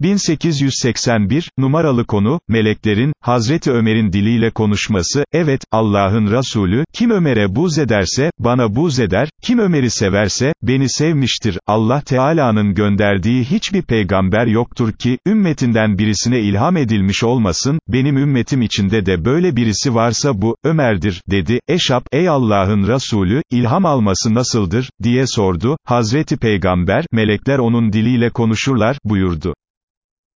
1881, numaralı konu, meleklerin, Hazreti Ömer'in diliyle konuşması, evet, Allah'ın Resulü, kim Ömer'e buz ederse, bana buz eder, kim Ömer'i severse, beni sevmiştir, Allah Teala'nın gönderdiği hiçbir peygamber yoktur ki, ümmetinden birisine ilham edilmiş olmasın, benim ümmetim içinde de böyle birisi varsa bu, Ömer'dir, dedi, Eşap, ey Allah'ın Resulü, ilham alması nasıldır, diye sordu, Hazreti Peygamber, melekler onun diliyle konuşurlar, buyurdu.